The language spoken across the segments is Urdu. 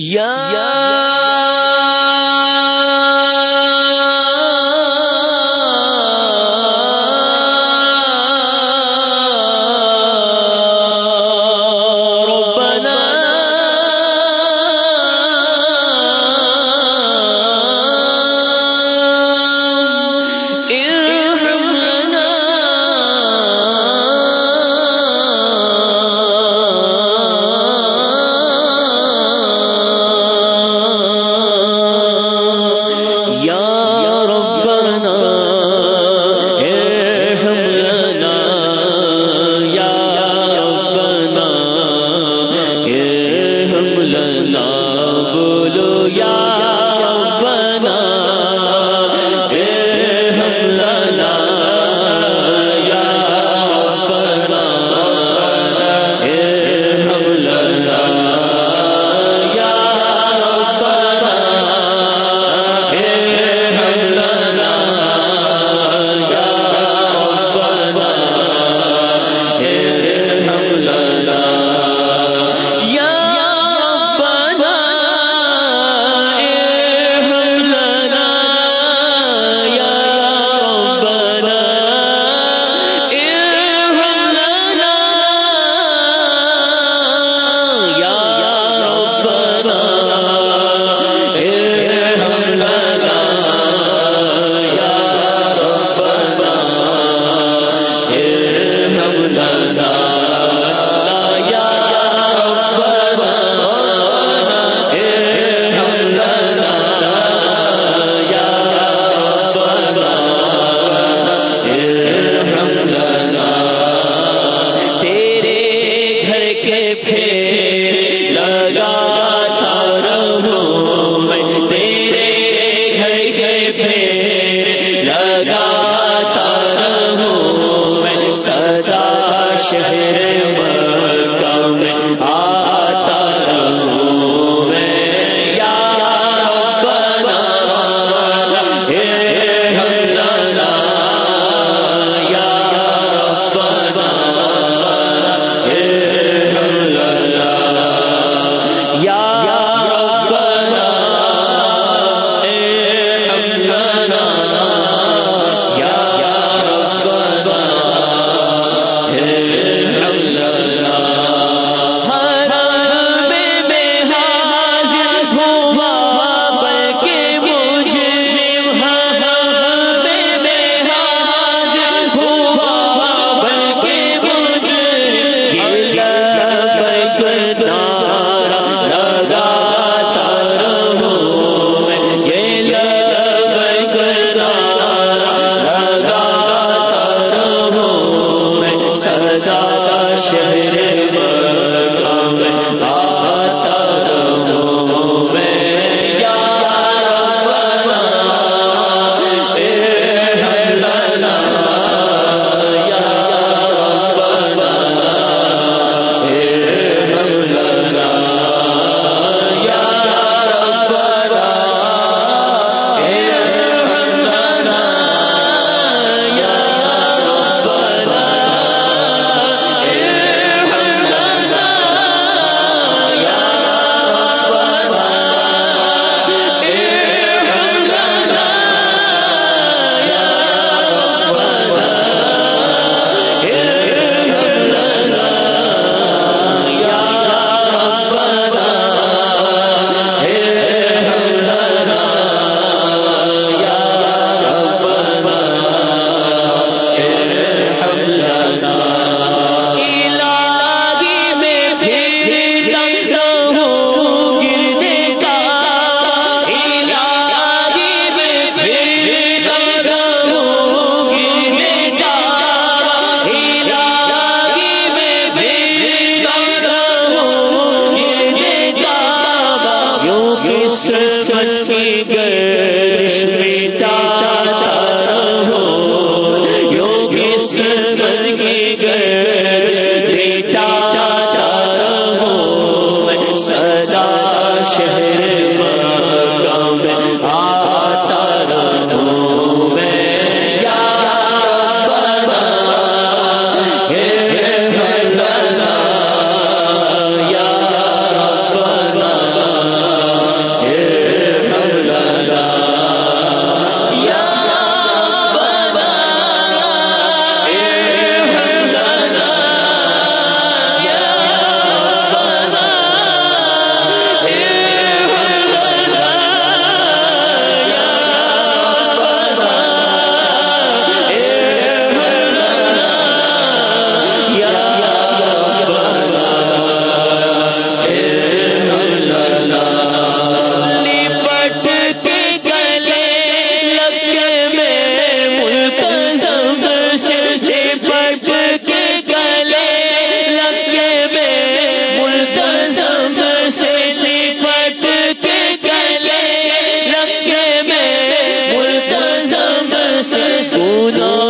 یا تھے۔ گئے جاؤ۔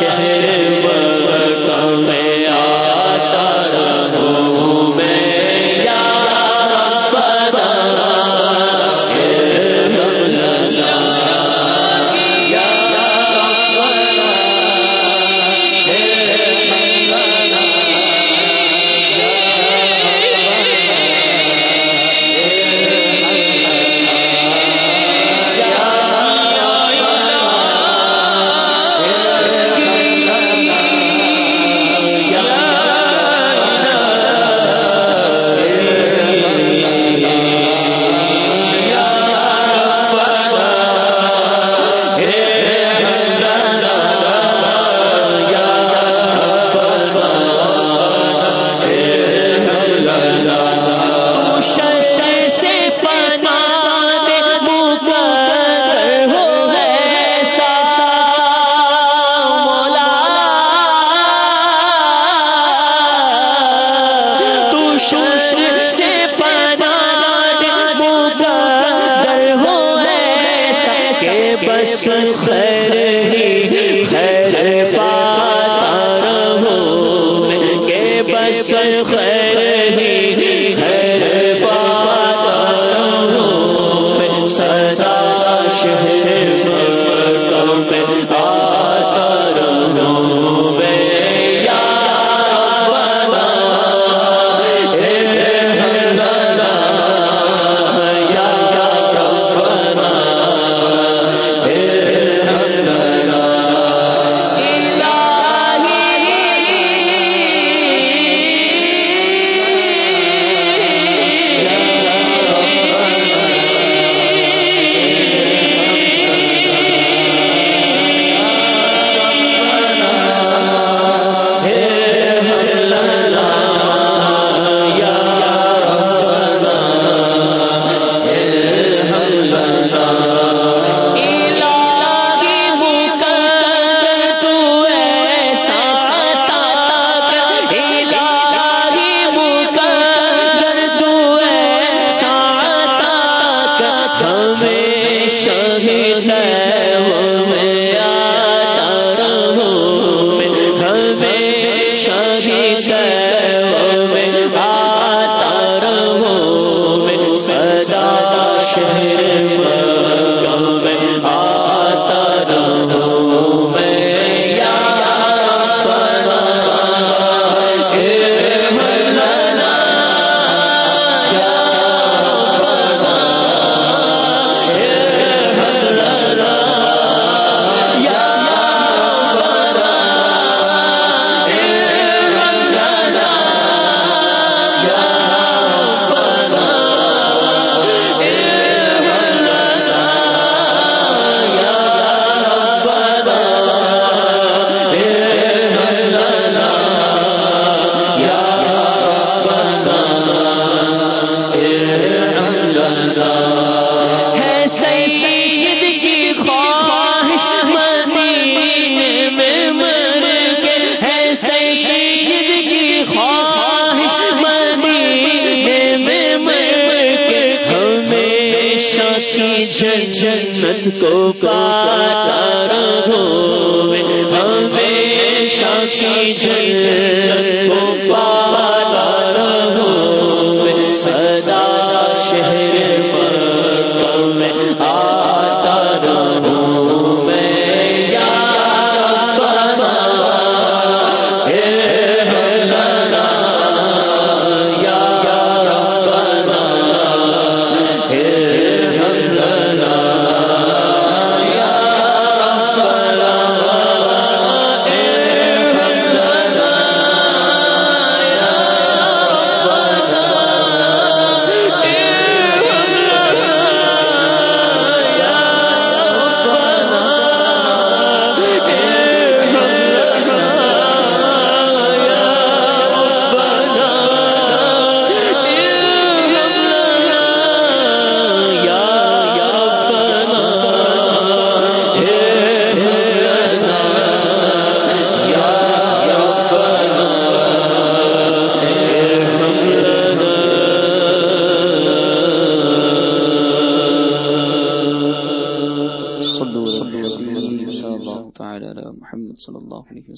شہر سر جنت کو پاتا ہوں ہمیشہ کی جنت کو پاتا صلی اللہ علیہ وسلم.